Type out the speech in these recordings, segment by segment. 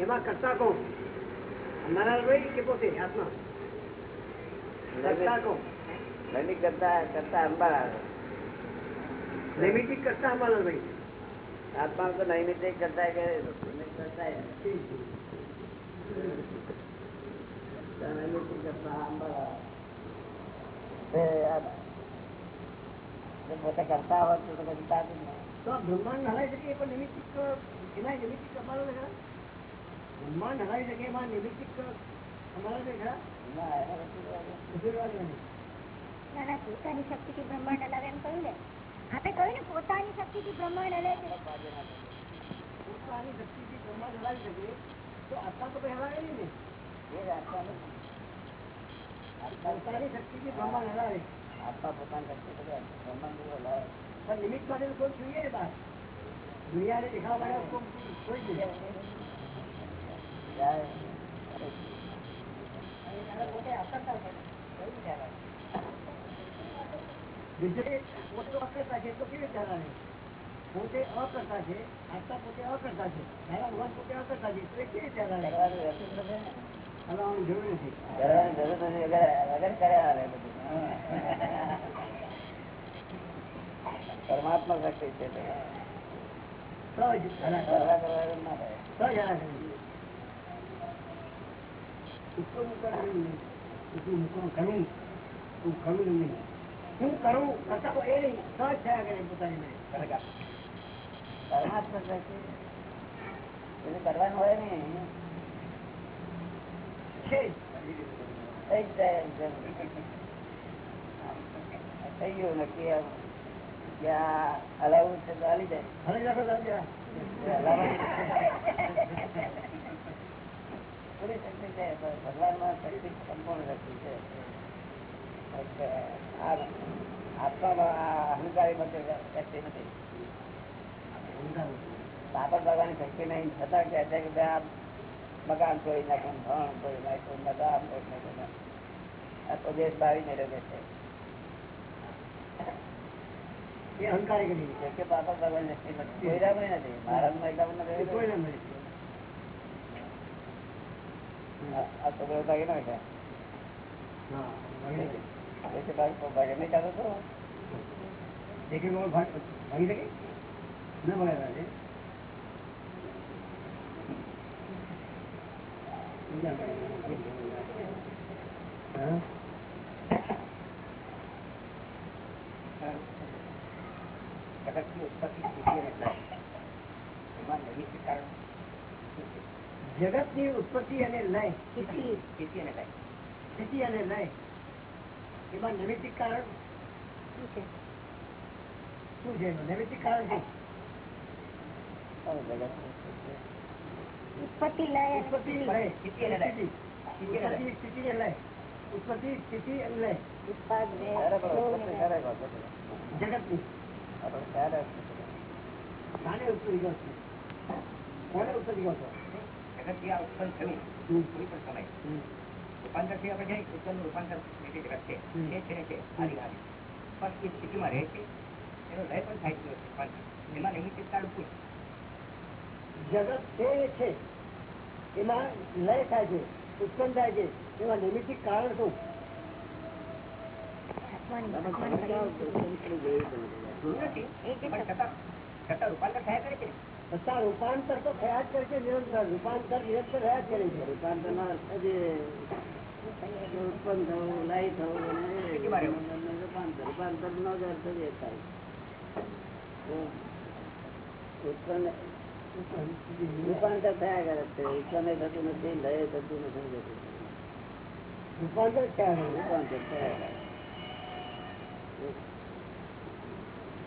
એમાં કરતા કોણ નારાયણભાઈ કે પોતે આત્મા કરતા કોણ નૈમિક કરતા કરતા અંબાલા નૈમિતિક કરતા અંબાલાલભાઈ આત્મા તો નૈમિતિક કરતા કે નૈમિતિક કરતા હે. નૈમિતિક કરતા અંબાલા તે આ- તે પોતે કરતા હોત તો કદી થતું જ નહીં. તો આ બ્રહ્માંડ હલાઈ શકે એ પણ નિમિત્તિક એના નિમિત્તિક અંબાલાલ ખરા બ્રહ્માંડ હલાઈ શકે એમાં નિમિત્તિક અંબાલાલ ખરા ના, એના પછી તો હવે ઉભેરવાળા નહીં. ના ના પોતાની શક્તિથી બ્રહ્માંડ હલાવે એમ કહ્યું ને આપણે કહ્યું ને પોતાની શક્તિથી બ્રહ્માંડ હલે છે પોતાની શક્તિથી બ્રહ્માંડ હલાવી શકે તો આત્મા તો કઈ હલાવે નહીં ને એ જ આત્માનું પોતાની શક્તિથી બ્રહ્માંડ હલાવે આત્મા પોતાની શક્તિ તો બ્રહ્માંડ જેવો લાવે. પણ નિમિત્ત માટે તો કોઈ જોઈએ ને બહાર દુનિયાને દેખાવા માટે કોઈ- કોઈ જ નહીં. જાય. પોતે અકર્તા છે એવું પોતે અકર્તા છે રીતે હલાવે? પોતે અકર્તા છે કેવી રીતે. હલાવવાની જરૂર નથી જરૂર નથી વગર કર્યા. પરમાત્મા શક્તિ છે સહજ સહજ. ઉપર મૂકવાનું નહીં. મૂકવાનું ઘણું. હું ઘણું નહીં. હું કરું કરતા એ નહીં સહજ થયા કરે પોતાની મેં. પરમાત્મા શક્તિ એટલે કરવાનું હોય ને છે થઈ ગયું નક્કી આ હલાવવું છે તો હાલી જાય હલાવી જરા. પૂરી શક્તિ છે ભગવાનમાં શક્તિ સંપૂર્ણ શક્તિ છે. આત્મામાં અહંકારી શક્તિ નથી. પાપડ ભગવાન શક્તિ નહીં છતાં કે છે કે આ મકાન તોડી નાખ્યું ભણ તોડી નાખ્યું મકાન તોડી નાખ્યું આ તો દેશ બાવીને રહે છે. એ અહંકારી કેમ કે પાપડ ભગવાન શક્તિ નથી. કોઈરામાં નથી. મહારાજમાં એકાવન નથી કોઈ ના મળે આ- છોકરો ભાગી ના હા ભાગી નહીં કાઢો તો ભાગ- શકે ના ભગાય છે હા જગતની ઉત્પત્તિ સ્થિતિ અને લય એમાં નૈમિત્તિક કારણ શું છે? જગતની ઉત્પત્તિ અને લય. સ્થિતિ સ્થિતિ અને લય. સ્થિતિ અને લય. એમાં નૈમિતિક કારણ શું છે? શું છે એનું? નૈમિતિક કારણ છે? ઉત્પત્તિ. લય અને ઉત્પત્તિ સ્થિતિ. લય. સ્થિતિ અને લય. સ્થિતિ ઉત્પત્તિ સ્થિતિ અને લય. ઉત્પત્તિ સ્થિતિ અને લય. ઉત્પત્તિ ને પણ ઉત્પત્તિ. છો કોને ઉત્પત્તિ છો જગતથી આ ઉત્પન્ન થયું કોઈ પણ સમય. રૂપાંતરથી આપણે જઈએ ઉત્પન્નનું રૂપાંતર જે જગત છે એ છે ને છે આદિકાળ પણ એ સ્થિતિમાં રહે છે. એનો લય પણ થાય છે રૂપાંતર. એમાં નિમિત્તિક કારણ શું? જગત છે છે. એમાં લય થાય છે ઉત્પન્ન થાય છે. એમાં નિમિત્તિક કારણ શું? રૂપાંતર થયા કરે છે ને. છતાં રૂપાંતર તો થયા જ કરે છે નિરંતર રૂપાંતર નિરંતર રહ્યા જ કરે છે રૂપાંતરનો અર્થ જ એ ઉત્પન્ન થવું લય થવું અને રૂપાંતર રૂપાંતરનો જ અર્થ જ એ થાય તો ઉત્પન્ન રૂપાંતર થયા કરે છે ઉત્પન્ન થતું નથી લય થતું નથી જતું. રૂપાંતર થયા કરે છે. રૂપાંતર થયા કરે.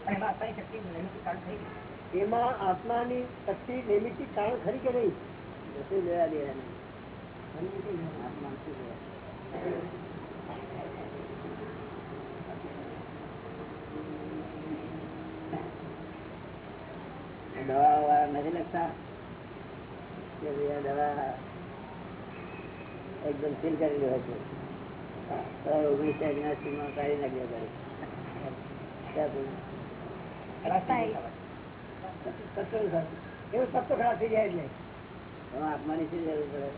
અને એમાં આત્માની શક્તિ નિમિત્તિક કારણ થઈ ગઈ એમાં આત્માની શક્તિ નિમિત્તિક કારણ ખરી કે નહીં? કશું લેવા દેવા નથી લખતા? કે ભાઈ દવા એકદમ ફીલ કરેલી હોય છે. ઓગણીસ એગ્નાસી માં કાઢી નાખ્યો કરે ત્યાં સુધી ખલાસ થઈ Expiry. ગઈ ખબર. તત્વ એવું તત્વ ખરાબ થઈ જાય એટલે તમે આત્માની શું જરૂર પડે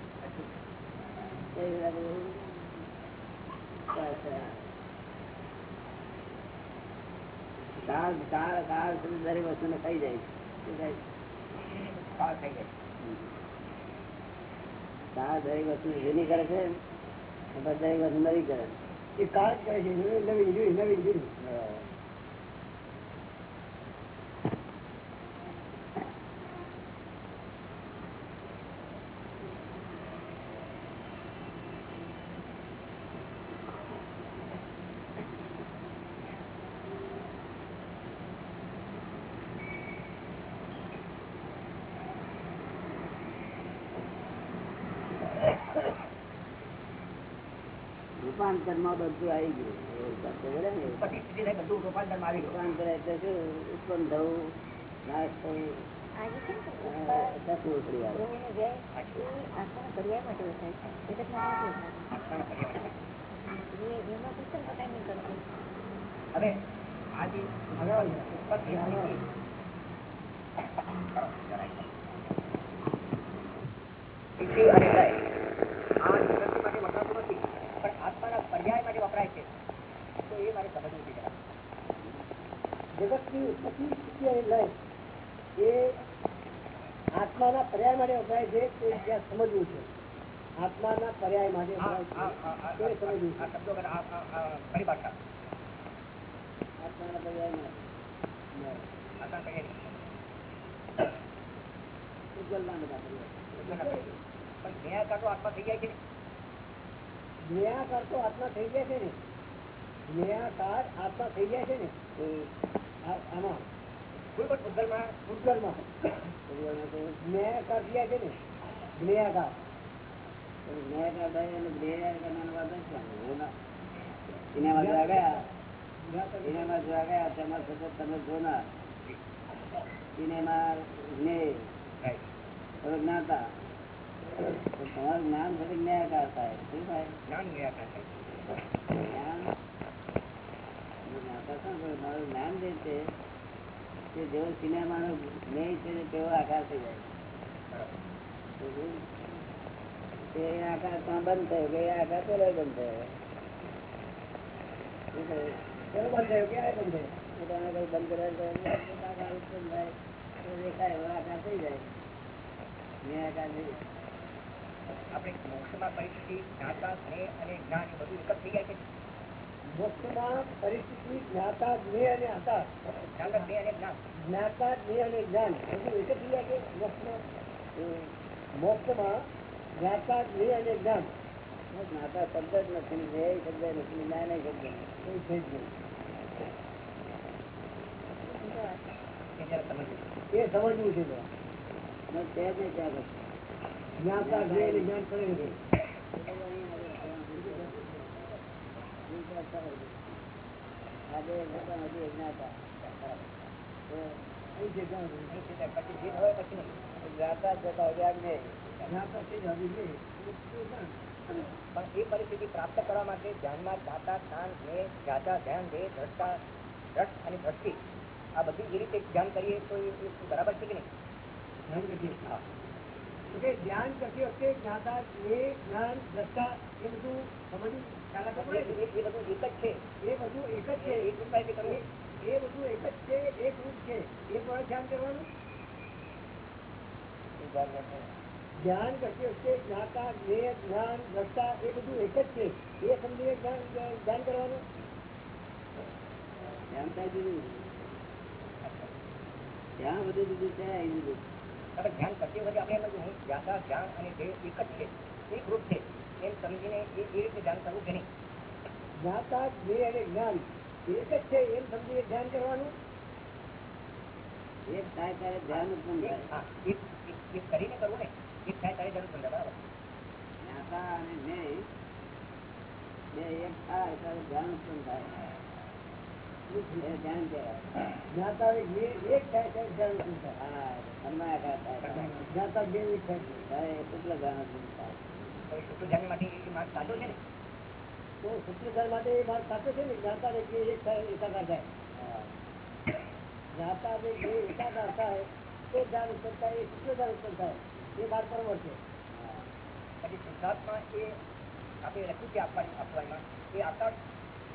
એ બધા બધું કાળ કાળ કાળ સુધી દરેક વસ્તુને ખાઈ જાય શું થાય? કાળ થઈ જાય કાળ દરેક વસ્તુ જૂની કરે છે અને પછી દરેક વસ્તુ નવી કરે એ કાળ જ કહે છે નવી નવી જૂની નવી છે જગતમાં નથી આત્માના પર્યાવરણ. વસાય. એ એમાં પુસ્તક પોતાની નહીં કરતું હવે આ જે ઉત્પત્તિ સ્થિતિ, સ્થિતિ અને લય આ તો એ મારે. જગતની ઉત્પત્તિ સ્થિતિ લય એ આત્માના પર્યાય માટે વપરાય છે તે જ્યાં સમજવું છે. આત્માના પર્યાય માટે વપરાય છે સમજવું છે. શબ્દો કરે આ આ- આ પરિભાષા. આત્માના પર્યાય ઉજ્જવલના બધા પર્યાય. પણ નિરાકાર તો આત્મા થઈ જાય છે ને. નિરાકાર આત્મા થઈ જાય છે ને. નિરાકાર આત્મા થઈ જાય છે ને આમાં. ભૂતગલમાં ભૂતગળમાં પર્યાયમાં થઈ જાય છે ને જ્ઞેયાકાર પછી થાય એટલે જ્ઞેયાકાર કરવાનો વાત જ છે. એવું ના. સિનેમા જોવા ગયા સિનેમા જોવા ગયા તેમાં સતત તમે જોનાર. સિનેમા જ્ઞેય જ્ઞાતા. તમારું જ્ઞાન સાથે જ્ઞાયકાર થાય. શું થાય? જ્ઞાન નિરાકાર થાય જ્ઞાન જો જ્ઞાતા શું કરે? મારું નામ જે છે કે જેવો સિનેમાનો જ્ઞેય છે તેવો થઈ જાય આકાર ત્યાં બંધ થયો કે પેલો બંધ થયો બંધ થયો ક્યારે બંધ થયો કરે તો એનો આકાર થઈ જાય થઈ જાય આપણે મોક્ષમાં પરિસ્થિતિ જ્ઞાતા અને જ્ઞાન બધું એક જ થઈ જાય છે. મોક્ષમાં પરિસ્થિતિ જ્ઞાતા જ્ઞેય અને આકાર જ્ઞાતા સ્નેહ અને જ્ઞાન જ્ઞાતા જ્ઞેય અને જ્ઞાન બધું એક જ થઈ જાય છે મોક્ષમાં મોક્ષમાં જ્ઞાતા જ્ઞેય અને જ્ઞાન જ્ઞાતા શબ્દ જ નથી ને ધ્યેય શબ્દ નથી ને જ્ઞાન શબ્દ નથી એ થઈ જ ગયું. એ જરા સમજવું એ સમજવું છે તો. બસ છે જ નહીં ત્યાં પછી. જ્ઞાતા જ્ઞેય અને જ્ઞાન કરે છે આજે પોતા નથી જ્ઞાતા તો અહીં છે જ્ઞાન. નહીં થઈ જાય. પછી જીત હોય પછી નહીં જ્ઞાતા જ જતા હોય જ્ઞેય. જ્ઞાતા છે જ હજી નહીં. એ જ્ઞાન. પણ એ પરિસ્થિતિ પ્રાપ્ત કરવા માટે ધ્યાનમાં દાતા જ્ઞાન જ્ઞેય જ્ઞાતા ધ્યાન ધ્યેય દ્રષ્ટા દ્રષ્ટ અને દ્રષ્ટિ આ બધી જે રીતે ધ્યાન કરીએ તો એ એ બરાબર છે કે નહીં ધ્યાન કરતી વખતે. તો કે ધ્યાન કરતી વખતે જ્ઞાતા જ્ઞેય જ્ઞાન દ્રષ્ટા એ બધું સમજવું ખ્યાલ આપવો એ પડે ને. એ બધું એક જ છે એ બધું એક જ છે એ એક રૂપાય કરવું એ બધું એક જ છે એક રૂપ છે એ પણ ધ્યાન કરવાનું શું ધ્યાન કરશે? ધ્યાન કરતી વખતે જ્ઞાતા જ્ઞેય જ્ઞાન દ્રષ્ટા એ બધું એક જ છે એ સમજીને ધ્યાન ધ્યાન કરવાનું ધ્યાન થાય જુદું. ધ્યાન બધું જુદું છે અહીં જુદું. હવે ધ્યાન કરતી વખતે આપણે એમ જ હું જ્ઞાતા ધ્યાન અને ધ્યેય એક જ છે એક રૂપ છે એમ સમજીને એ રીતે ધ્યાન કરવું કે નહીં જ્ઞાતા જ્ઞેય અને જ્ઞાન એક જ છે એમ સમજીને ધ્યાન કરવાનું? એક થાય ત્યારે ધ્યાન ઉત્પન્ન કરીને કરવું ને એક થાય ત્યારે ધ્યાન ઉત્પન્ન બરાબર? જ્ઞાતા અને જ્ઞેય બે એક થાય ત્યારે ધ્યાન ઉત્પન્ન થાય. ધ્યાન કહેવાય. જ્ઞાતા એક થાય ત્યારે ધ્યાન ઉત્પન્ન થાય. હા અન્વયાકાર થાય. જ્ઞાતા બે થાય. એટલે ધ્યાન ઉત્પન્ન થાય. તો માટે એ માર્ગ સાચો છે ને? તો સૂત્રધાર માટે એ માર્ગ સાચો છે ને? જ્ઞાતા અને જ્ઞેય એક થાય એકાકાર થાય. જ્ઞાતા અને એકાકાર થાય તો ધ્યાન ઉત્પન્ન થાય એ સૂત્રધાર ઉત્પન્ન થાય. એ વાત બરોબર છે. પછી શુદ્ધાત્મા એ આપણે લખ્યું છે આપવાની આપવામાં એ આકાશ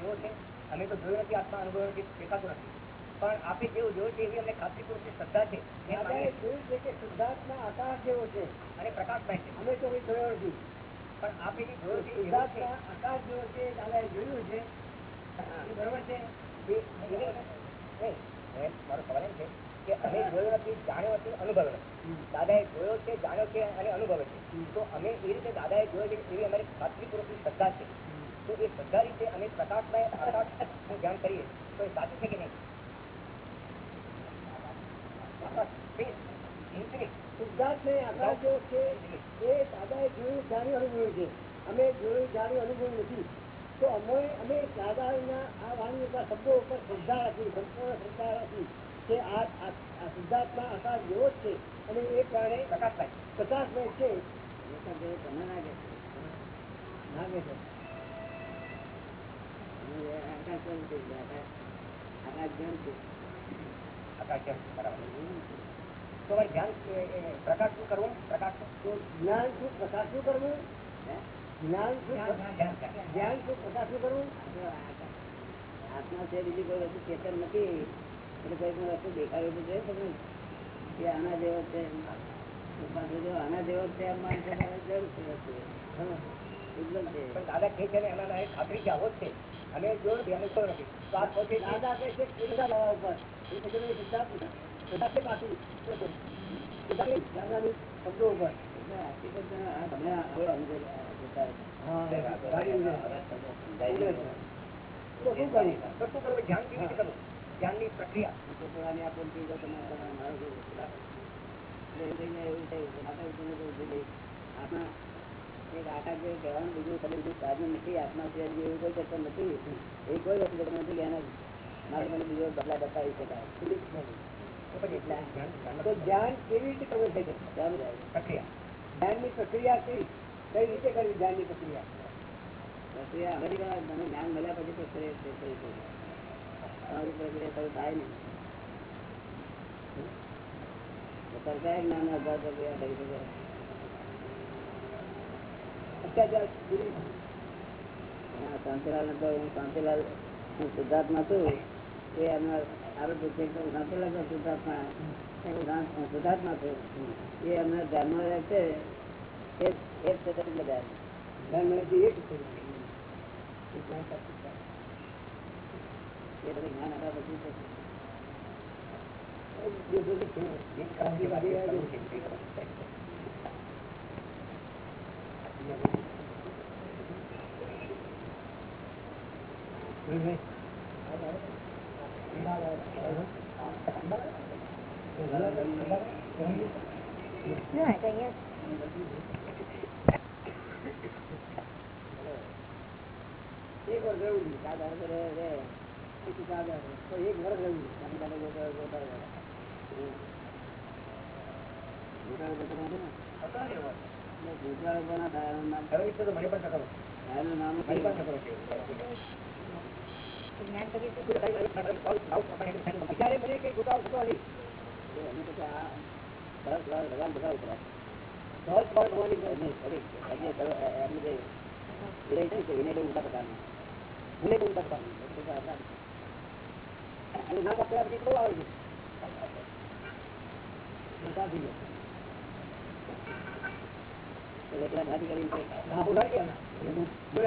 જેવો છે. અમે તો જોયો નથી આત્મા અનુભવ નથી દેખાતો નથી. પણ આપે જેવું જોયું છે એવી અમને ખાતરીપૂર્વકની શ્રદ્ધા છે. જોયું છે કે શુદ્ધાત્મા આકાર જેવો છે. અને પ્રકાશમય છે. અમે તો જોયો નથી. પણ આપે જે જોયું છે એવું છે. શુદ્ધાત્મા આકાશ જેવો છે દાદાએ જોયું છે. બરોબર છે? એ- એની- નહીં, એમ મારો સવાલ એમ છે કે અમે જોયો નથી જાણ્યો નથી અનુભવ્યો નથી. દાદાએ જોયો છે જાણ્યો છે અને અનુભવે છે. તો અમે એ રીતે દાદાએ જોયો છે એવી અમારી ખાતરીપૂર્વકની શ્રદ્ધા છે. તો એ શ્રદ્ધા રીતે અમે આકાશનું ધ્યાન કરીએ. તો એ સાચું છે કે નહીં? આકાશ space, આકાશ જેવો છે એ દાદાએ જોયું જાણ્યું અનુભવ્યું છે. અમે જોયું જાણ્યું અનુભવ્યું નથી. તો અમે અમે દાદાના આ વાણી શબ્દો ઉપર શ્રદ્ધા રાખી સંપૂર્ણ શ્રદ્ધા રાખી કે આ આ આ આકાશ જેવો જ છે. અને એ કારણે પ્રકાશમય આકાશ આકાશ બરાબર. તો હવે ધ્યાન એ- એ પ્રકાશ શું કરવું? પ્રકાશ જ્ઞાન શું? પ્રકાશ શું કરવું? જ્ઞાન શું? ધ્યાન, ધ્યાન, ધ્યાન. જ્ઞાન શું? પ્રકાશ શું કરવું? આ તો આકાશ. આત્મા છે બીજી કોઈ વસ્તુ ચેતન નથી. એટલે કોઈ પણ વસ્તુ દેખાડ્યું તો તમને કે આના જેવો છે. પાછું જો આના જેવો છે એમ માનશો જરૂર છે વસ્તુ. દાદા કહે છે ને એના ના ખાતરી આવો જ છે. અને જોયું ધ્યાન નથી તો આ પોતે જ દાદા કહે છે કે એવું થયું આપણા એક બીજું તમે બીજું નથી આત્મા સિવાય એવું કોઈ નથી એ કોઈ વસ્તુ નથી, એના મારે બીજો બદલા બતાવી શકાય. તો ધ્યાન કેવી રીતે કરવું થઈ જશે પ્રક્રિયા. ધ્યાનની પ્રક્રિયા કઈ કઈ રીતે કરવી ધ્યાનની પ્રક્રિયા? પ્રક્રિયા કરો, મને જ્ઞાન મળ્યા પછી પ્રક્રિયા. તમારી પ્રક્રિયા શરૂ થાય નહીં. તો સરકારે જ્ઞાન આધાર પ્રક્રિયા થઈ શકે. અત્યાચાર પૂરી. હા, શાંતિલાલ તો હું શાંતિલાલ હું સિદ્ધાર્થમાં છું. એ એમના આપણે કે હું શાંતિલાલ છું શુદ્ધાત્મા શુદ્ધાત્મા છું એ એમના ધ્યાનમાં રહે છે એ એ જ છે તે બધા ધ્યાન મળે એક. એ બધું જ્ઞાન. જે બધું છે, એક વર્ષ રહેવું. દાદા. એક દાદા તો એક વર્ષ રહેવું. એટલે ગોતા ગોતા ના થાય એનું નામ નામ મને પણ ખબર છે. જ્ઞાન કરીએ તો અત્યારે મને કઈ ગોતાવ થતો નથી. એનું પછી આ સરસ વાર ભગવાન બધા ઉતરા સહજ ભાવ થવાની જરૂર એમની થોડી હજી કરો- એ- એમનું જે વિનય છે કે વિનય બહુ ઊંચા પ્રકારનો ભૂલે બહુ તકવા. એટલે તો આપણા અને ના પકડ્યા પછી બહુ આવે છે. મોટા થઈ ગયા. એટલે એકલા ગાડી કરીને છે. હા, બોલાય ગયા. બોલે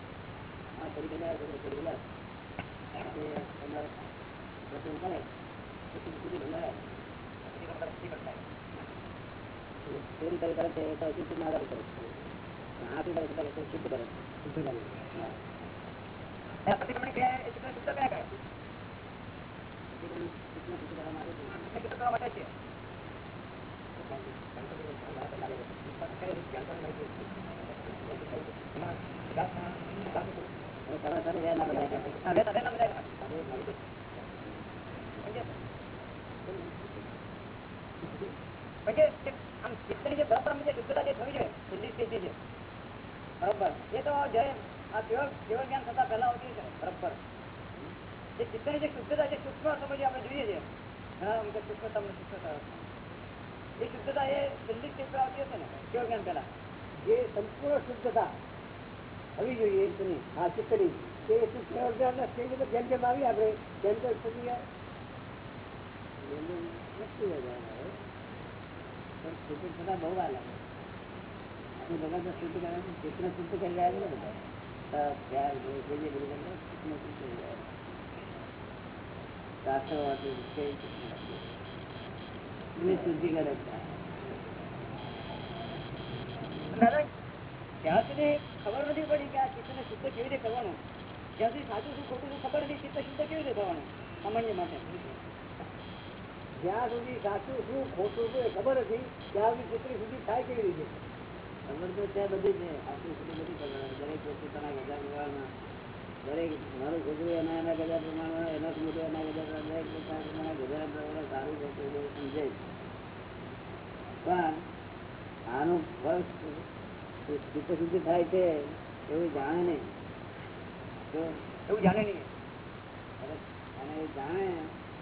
ચોરી કરે કરે છે તો શુદ્ધ ના કરે શું કરે કરે છે શુદ્ધ કરે શુદ્ધ કરે? શુદ્ધ શુદ્ધ છે. છે. બરાબર છે એ છે બરાબર જે શુદ્ધતા જે સૂક્ષ્મ સમજી આપણે જોઈએ છીએ ઘણા અમુક સૂક્ષ્મતા એ શુદ્ધતા એ દિલ્હી આવતી હશે ને કેવળ જ્ઞાન પહેલા એ સંપૂર્ણ શુદ્ધતા થવી જોઈએ આ ચિત્તની તે અજ્ઞાનના સ્ટેજ ઉપર જેમ જેમ આવી આપણે જેમ તેમ હવે. પણ બહુ બધા શુદ્ધ કરે છે, ચિત્તને શુદ્ધ કરી કરે કરી કરે ત્યાં સુધી ખબર નથી પડી કે આ ચિત્તને શુદ્ધ કેવી રીતે કરવાનું, જ્યાં સુધી સાચું શું ખોટું શું ખબર નથી ચિત્ત શુદ્ધ કેવી રીતે થવાનું, સામાન્ય માટે. જ્યાં સુધી સાચું શું ખોટું શું ખબર નથી, ત્યાં સુધી ચિત્ર સુધી થાય કેવી રીતે? ખબર તો ત્યાં બધી છે આપણી સુધી બધી ખબર દરેક વસ્તુ તેના ગજા પ્રમાણમાં, દરેક મારું છોકરું એના એના ગજા પ્રમાણમાં, એના સુધી એના ચિત્ત શુદ્ધિ થાય છે એવું જાણે નહીં જો એવું જાણે નહીં હવે અને એ જાણે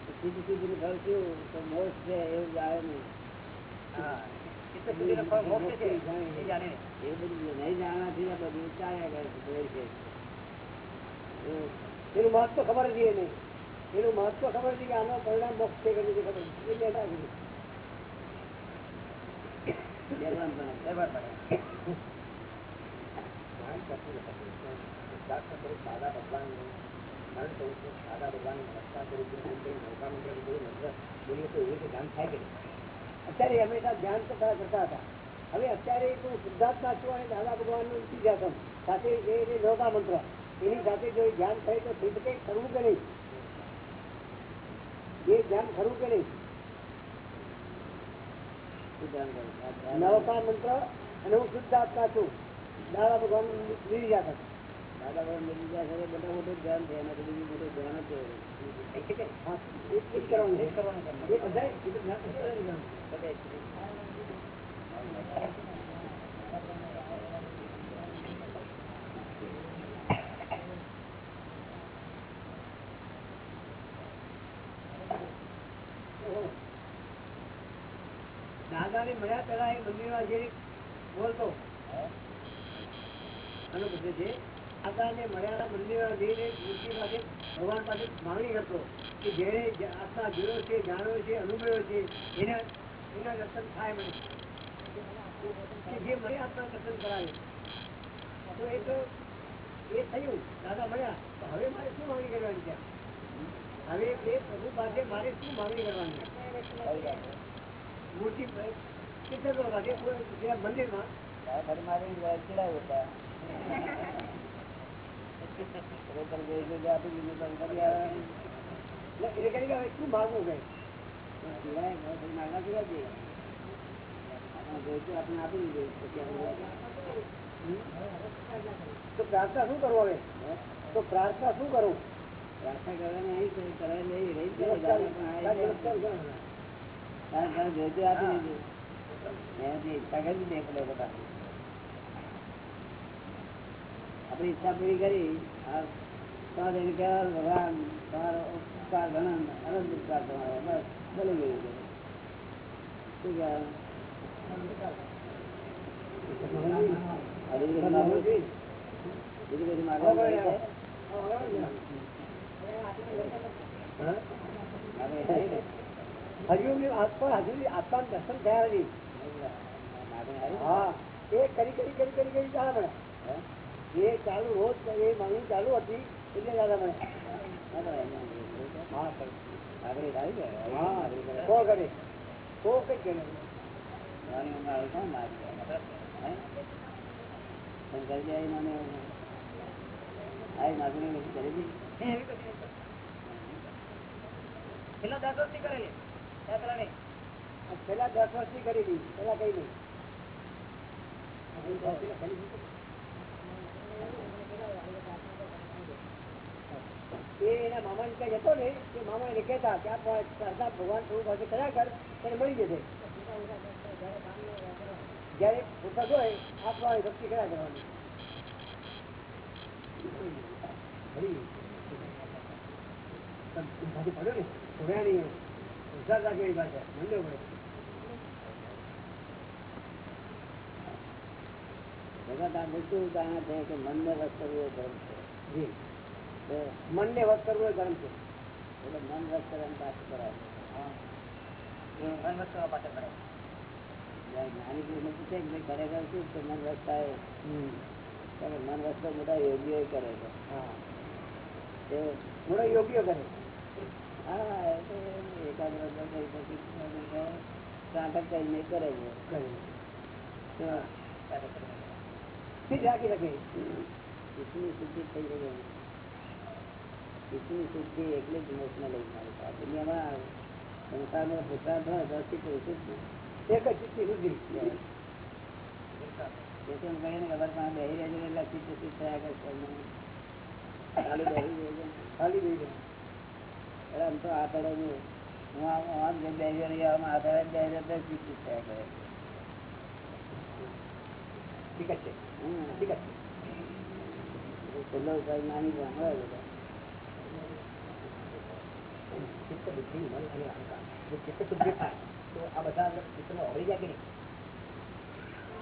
તો ચિત્ત શુદ્ધિનું ફળ શું તો મોક્ષ છે એવું જાણે નહીં હા ચિત્ત શુદ્ધિનો ફળ મોક્ષ છે એ જાણે નહીં એ બધું નહીં જાણવાથી આ બધું ચાલ્યા કરે છે દરેક છે. એવું એનું મહત્વ ખબર હતી એને એનું મહત્વ ખબર હતી કે આનો પરિણામ મોક્ષ છે કે નથી ખબર એ બેઠા છે બેભાન પણ બરાબર બરાબર અત્યારે એ હંમેશા ધ્યાન કરતા કરતા હતા હવે અત્યારે હું શુદ્ધાત્મા છું અને દાદા ભગવાનનું ઉત્તીજાસમ સાથે એ જે નૌકા મંત્ર એની સાથે જો એ ધ્યાન થાય તો સિદ્ધ કંઈક કરવું કે નહીં એ ધ્યાન ખરું કે નહીં શું ધ્યાન કરે છે? આ ધ્યાન નવકા મંત્ર અને હું શુદ્ધાત્મા છું દાદા ભગવાન નિર્જાસમ દાદા ભગવાન લીધી જાય છે, બધા મોટું ધ્યાન છે એના બીજું મોટું ધ્યાન જ દાદા હા એ જ એ બધાય એ તો જ્ઞાન કરવાનું. દાદાને મળ્યા પેલા એ મંદિરમાં જે બોલતો. આનો બધે છે. દાદાને મળ્યાના મંદિરમાં જઈને મૂર્તિ પાસે ભગવાન પાસે માંગણી કરતો કે જેને આત્મા જોયો છે, જાણ્યો છે, અનુભવ્યો છે, એના દર્શન થાય જે મને આત્મા દર્શન કરાવે. તો એ તો એ થયું. દાદા મળ્યા, તો હવે મારે શું માંગણી કરવાની છે? હવે એ પ્રભુ પાસે મારે શું માંગણી કરવાની મૂર્તિ ત્યાં મંદિરમાં જરા હતા. રોકડ ગઈ ગઈ જે આપી દીધું તો ફરી આવે. એટલે એને કહી કે હવે શું માગવું છે ચીડાય, હવે ફરી માગવા ચીડા જઈએ. આપણે જોઈતું આપણે આપી દીધું પછી આપણે તો પ્રાર્થના શું કરવું હવે હે? તો પ્રાર્થના શું કરું પ્રાર્થના કરવાની અહીં કોઈ કરે નહીં, રહી જ જાય. નમસ્કાર દાદા પણ આવી નમસ્કાર જાય. કરો. તારે તારે જોઈતું આપી દીધું. એનાથી ઈચ્છા કરી દે પેલો બધા. આપણી ઈચ્છા પૂરી કરી એને ભગવાન તમારો ઉપકાર અનંત ઉપકાર તમારો બસ ભલે ગયું શું? બીજું માગવું ને? હજુ બી દર્શન થયા નથી? હા એ કરી કરી કરી કરી કરી ચાલે? એ ચાલુ રોજ એ માંગણી ચાલુ હતી એટલે દાદા મને ના તો એમ નહીં. હા સર. માગણી થાય છે? હા માગણી કરે. તો કઈ કરે નાની ઉંમર આવી? એવી કશી નહીં. દસ વર્ષથી કરેલી પેલા દસ વર્ષથી કરી હતી પેલા કઈ નહીં એ એના એને ભગવાન થોડું પાસે કર્યા કર તેને મળી જશે જયારે હોય આ ભક્તિ કર્યા કરવાની પડ્યો ને ધોળાની હોશિયાર રાખે એની પાસે મંડ્યો પડે. જગત આ મોટું ઉદાહરણ છે કે મનને વસ્ત કરવું એ ધર્મ છે જી તો મનને વધ કરવું એ ગરમ છે એટલે મન વસ્ત કરવાનું પાછું કરાવે મન વસ્તુ પાછળ કરે જ્યારે જ્ઞાની પુરુષને પૂછે કે ભાઈ ખરેખર શું છે મન વસ્ત થાય ત્યારે મન વસ્ત મોટા યોગીઓ કરે છે હા તે થોડો યોગ્ય કરે હા એ તો એકાગ્રતા થઈ પછી નાટક કરીને કરે છે કરે તો સ્થિર રાખી શકે ચિત્તની શુદ્ધિ થઈ શકે ચિત્તની શુદ્ધિ એટલી જ મોક્ષને લઈ મારે આ દુનિયામાં સંસારમાં પુરુષાર્થ હોય તો ચિત્ત વિશુદ્ધ નહીં. એક જ ચિત્તી બુદ્ધિ તેથી હું કહીએ ને ખબર પણ બેહી રહેજો એટલે ચિત્ત શુદ્ધ થયા કરશે નહીં. ખાલી બેહી રહેજો ખાલી થઈ જાય અરે આમ તો આ તળે નહીં. હું આમ આમ જેમ બેહી રહી આમ આ તળે જ બેહી રહ્યો તો ચિત્ત શુદ્ધ થયા કરે ઠીક જ છે હમ. ઠીક જ છે એ છેલ્લો ઉપાય માની પણ હોય બધા ચિત્ત બુદ્ધિ મન અને અહંકાર જો ચિત્ત શુદ્ધિ થાય તો આ બધા અંદર ચિત્તમાં ઓગળી જાય કે નહીં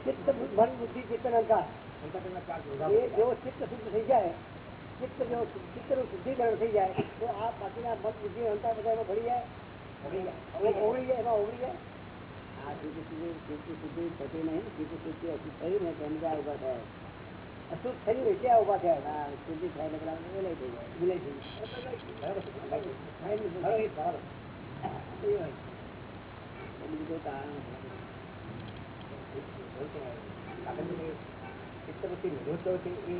ચિત્ત બુ- મન બુદ્ધિ ચિત્ત અને અહંકાર અંતકરણના ચાર એ વિભાગો જો ચિત્ત શુદ્ધ થઈ જાય ચિત્ત જો ચિત્તનું શુદ્ધિકરણ થઈ જાય તો આ બાકીના મન બુદ્ધિ અને અહંકાર બધા એમાં ભળી જાય ઓગળી જાય હવે ઓગળી જાય એમાં ઓગળી જાય આ ચિત્ત શુદ્ધિ ચિત્ત શુદ્ધિ થતી નહીં ચિત્ત શુદ્ધિ અશુદ્ધ થયું ને તેમ ત્યાં ઉભા થાય અશુદ્ધ થયું હોય ત્યાં ઉભા થયા આ શુદ્ધિ થાય એટલે પેલા વિલય થઈ જાય વિલય થઈ બરાબર છે? જાય બરાબર, એ બરાબર. એ હોય. એ બીજું કોઈ કારણ નથી. એવું છે. આગળનું જે ચિત્ત વૃત્તિ નિરોધ થયો છે એ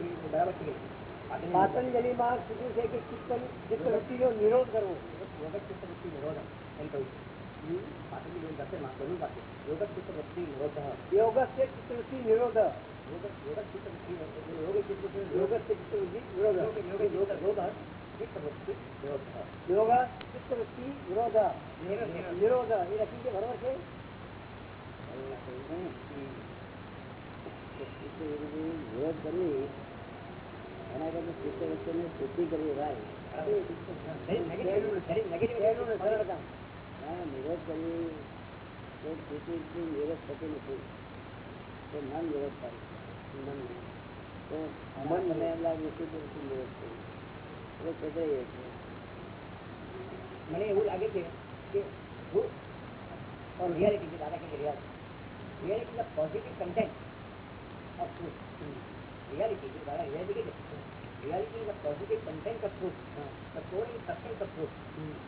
એ બરાબર છે કે નહીં? આગળનું પાતંજલિમાં કીધું છે કે ચિત્ત ચિત્તવૃત્તિનો નિરોધ કરવો યોગ ચિત્ત વૃત્તિ નિરોધ એમ કહ્યું છે પાછળની બેન દર્શનમાં કહ્યું પાસે યોગ ચિત્ત વૃત્તિ નિરોધ યોગ છે ચિત્તવૃત્તિ નિરોધ યોગ યોગ ચિત્ત વૃત્તિ યોગ ચિત્ત વૃત્તિ યોગ છે ચિત્તવૃત્તિ નિરોધ યોગ યોગ યોગ યોગ ચિત્ત વૃત્તિ નિરોધ યોગ ચિત્તવૃત્તિ નિરોધ નિરોધ એ લખી છે બરોબર છે એવું થયું નહીં. તો ચિત્ત વૃત્તિ વિરોધ કરવી એના કરતા ચિત્ત વૃત્તિની શુદ્ધિ કરવી ભાઈ સહેલું ને સરળ કામ હા નિરોધ કરવી એ સ્થિતિથી નિરોધ થતી નથી તે મન નિરોધ કરે મન તો મન મને એમ લાગે છે કે નિરોધ કરવું એટલે છેતરાઈએ છીએ મને એવું લાગે છે કે હું રિયાલિટી છે દાદા કે reality reality is positive content of truth reality છે દાદા રિયાલિટી કે reality is a positive content of truth. The soul is substance of truth,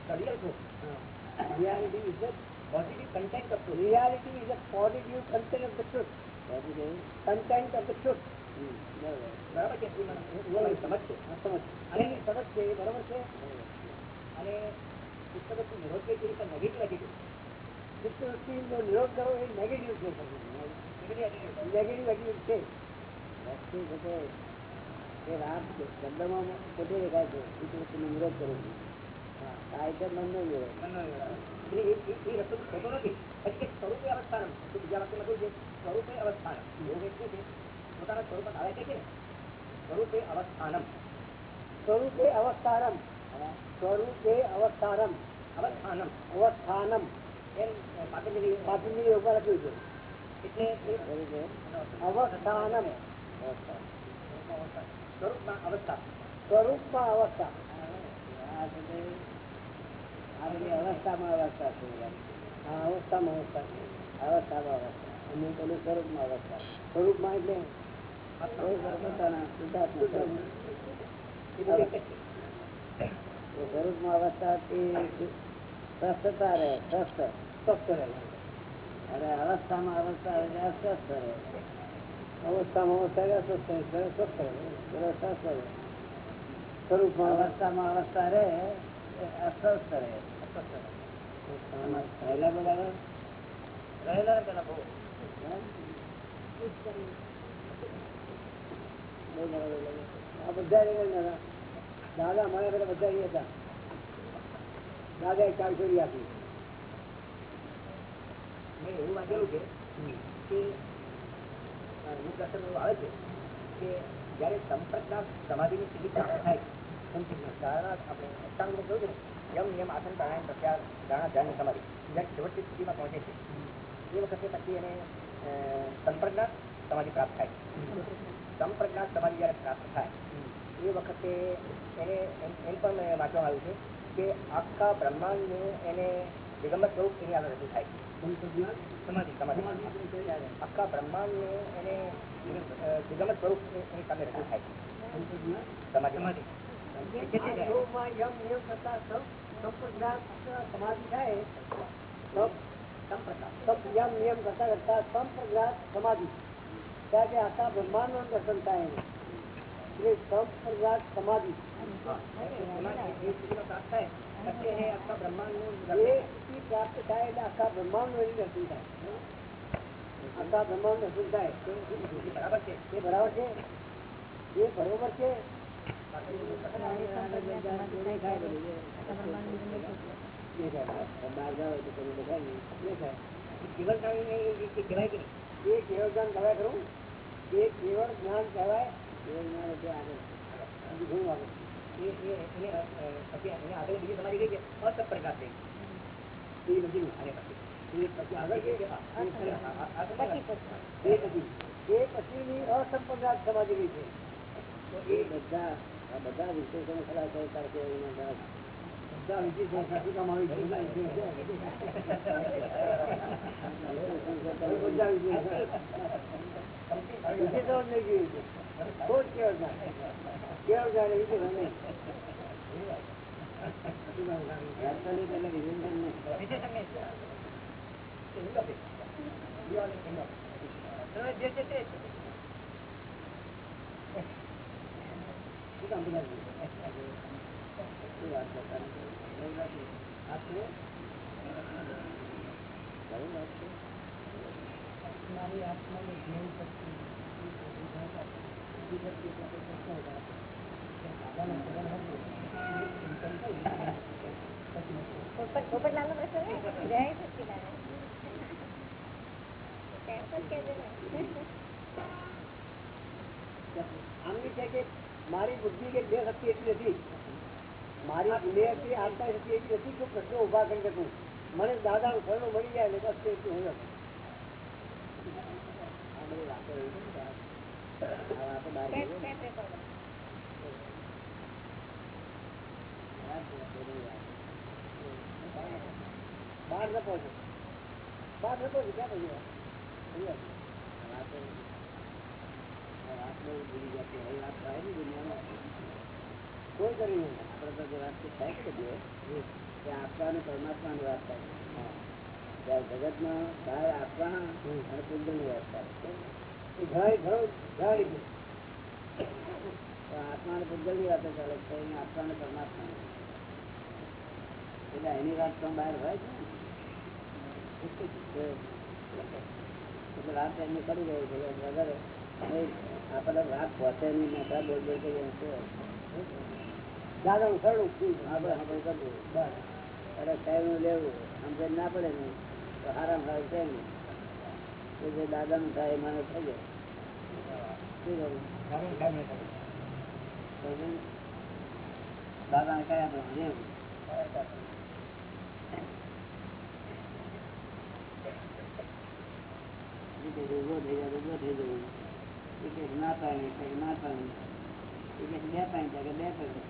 the real truth. reality is a positive content of truth. Reality is a positive content of the truth. Positive content of the truth. બરાબર છે સમજ છે સમજ છે બરાબર છે અને પુસ્તકો નિરોધ કઈ રીતે નેગેટિવ એટીટ્યુડ પુસ્તકો નિરોધ કરો એ નેગેટિવ છે નેગેટિવ એટીટ્યુડ છે વસ્તુ છે કે રાત ચંદ્રમાં પોતે દેખાય છે પુસ્તકો નિરોધ કરો જોઈએ કે સ્વરૂપે અવસ્થાનમ છે? સ્વરૂપે અવસ્થાનમ સ્વરૂપ અવસ્થાનમ. સ્વરૂપે અવસ્થાનમ. અવસ્થાનમ. અવસ્થાનમ. અવસ્થાનમ. એમ પાતંજલિ પાતંજલિ ઉપર લખ્યું છે. એટલે અવસ્થાનમ. અવસ્થા. સ્વરૂપમાં અવસ્થા. સ્વરૂપમાં અવસ્થા. અવસ્થામાં અવસ્થા છે અવસ્થામાં અવસ્થા અવસ્થામાં અવસ્થા. અને પેલું સ્વરૂપમાં અવસ્થા. સ્વરૂપમાં એટલે છે સ્વરૂપમાં અવસ્થાથી સ્વસ્થતા સ્વસ્થ રહે. અને અવસ્થામાં અવસ્થા રહે અવસ્થા સ્વસ્થ રહે સ્વરૂપમાં અવસ્થા અવસ્થામાં અવસ્થા રહે એ અસ્વસ્થ રહે પહેલા બોલાવો રહેલા પેલા બહુ બહુ બરાબર લાગે. આ બધા જ રહેવાના. દાદા અમારા પેલા બધા જ હતા દાદા એક ચારસો આપી મેં એવું વાંચેલું છે કે અમુક દર્શન એવું આવે છે કે જ્યારે સંપર્કના સમાધિની સ્થિતિ પ્રાપ્ત થાય ધારણા આપણે અષ્ટાંગમાં કહ્યું છે ને યમ નિયમ આસન પ્રાણાયામ પ્રત્યાર ધારણા ધ્યાન સમાધિ. જ્યાં છેવટની સ્થિતિમાં પહોંચે છે. એ વખતે પછી એને સંપ્રજ્ઞા સમાધિ પ્રાપ્ત થાય. સંપ્રજ્ઞા સમાધિ જ્યારે પ્રાપ્ત થાય, એ વખતે એને, એમ પણ વાંચવામાં આવ્યું છે કે આખા બ્રહ્માંડને એને દિગંબર સ્વરૂપ એની આગળ રજૂ થાય સમાધિ સમાધિ. આખા બ્રહ્માંડને એને દિગંબર સ્વરૂપ એની સામે રજૂ થાય સમાધિ સમાધિ. નિયમ કરતા સમ- સંપ્રદાય સમાધિ થાય સમ- સમ- યમ નિયમ કરતા કરતા સંપ્રદાય સમાધિ ત્યાં કે આખા બ્રહ્માંડનું દર્શન થાય એને. એટલે સંપ્રદાય સમાધિ સમાધિ એ સ્થિતિમાં પ્રાપ્ત થાય પછી એને આખા બ્રહ્માંડનું એ સ્થિતિ પ્રાપ્ત થાય એટલે આખા બ્રહ્માંડનું એનું દર્શન થાય આખા બ્રહ્માંડ દર્શન થાય એ બરાબર છે એ બરાબર છે એ બરોબર છે એ થાય. બહાર જાઓ તો તમે બધા ને એ થાય. જીવન કાળીને એ એ કહેવાય કે નહીં એ કેવળ જ્ઞાન કહેવાય ખરું એ કેવળ જ્ઞાન કહેવાય કેવળ જ્ઞાન એટલે આગળ. બીજું ઘણું આગળ. એ એ એને અ, પછી એને આગળ બીજી સમાધિ કઈ છે અસત્પ્રકાશ થઈ એ નથી અને પછી એ પછી આગળ કે આ- આ- આ તો પછી પછી એ પછી એ પછીની અસંપ્રદાય સમાધિ ગઈ છે તો એ બધા આ બધા વિશેષણો ખરા છે તારે કે બધા બધા વિશેષો સાસુકામ આવી છે. બધા વિશેષો છે. બધા વિશેષો. વિશેષો જ નહીં જોઈએ છે. કોઈ જ કેવળ કેવળ જ્ઞાન એ નહીં. વિશેષણ નહીં. જે છે તે શું કામ બધા વિશેષો? શું વાત કરતા નથી? બરાબર વાત છે. આ છે બરાબર વાત છે. મારી આત્માની ધ્યેય શક્તિ એ શોધી જાય. બીજી શક્તિ સાથે પ્રશ્ન ઉભા થાય. કે દાદાને ખબર હતી. એ ચિંતન થયું. પછી પોપટ પોપટલાલનો પ્રશ્ન ને જય સચિદાનંદ તેમ તો કહેજો ને આમની છે કે મારી બુદ્ધિ કે બે શક્તિ એટલી નથી મારી બે શક્તિ આત્મા શક્તિ એટલી નથી કે પ્રશ્નો ઉભા કરી શકું મને દાદાનું શરણું મળી જાય ને બસ તે એટલું હું નથી. આ બધી વાતો એવી છે ને આ વાતો બહાર ટેપ નીકળે ને. ટેપ રેકોર્ડર વાત છે, બધી વાત. બહાર ન પહોંચે બહાર ન પહોંચે ક્યાં પહોંચે કોઈ કરી આપણે તો વાત જ. કરીએ કે આપવાનું પરમાત્માની વાત થાય જગતમાં બહાર આત્મા અને કુંડળની વાત થાય આત્મા અને પુંજની વાતો ચાલે છે આત્મા પરમાત્મા એટલે એની વાત તો બહાર હોય છે ને એટલે વાત કરી રહી છે વગર આપણને વાત પહોંચે નહીં મોટા બોલ બોલ કરીએ એમ શું હોય? દાદાનું શરણું આપણે આપણે કરવું બસ અરે સાહેબનું લેવું સમજણ ના પડે ને તો હારામ હારું છે ને તો જે દાદાનું થાય એ મને થઈ જાય શું કરવું દાદાનું કામ નહીં થતું. સમજ્યું? દાદાને કયા પ્રમાણે એમ એ કે ઉભો થઈ જાય તો ઉભો થઈ જવું એ કે ના પાણી કે ના પાણી એ કે બે પાણી બે પાણી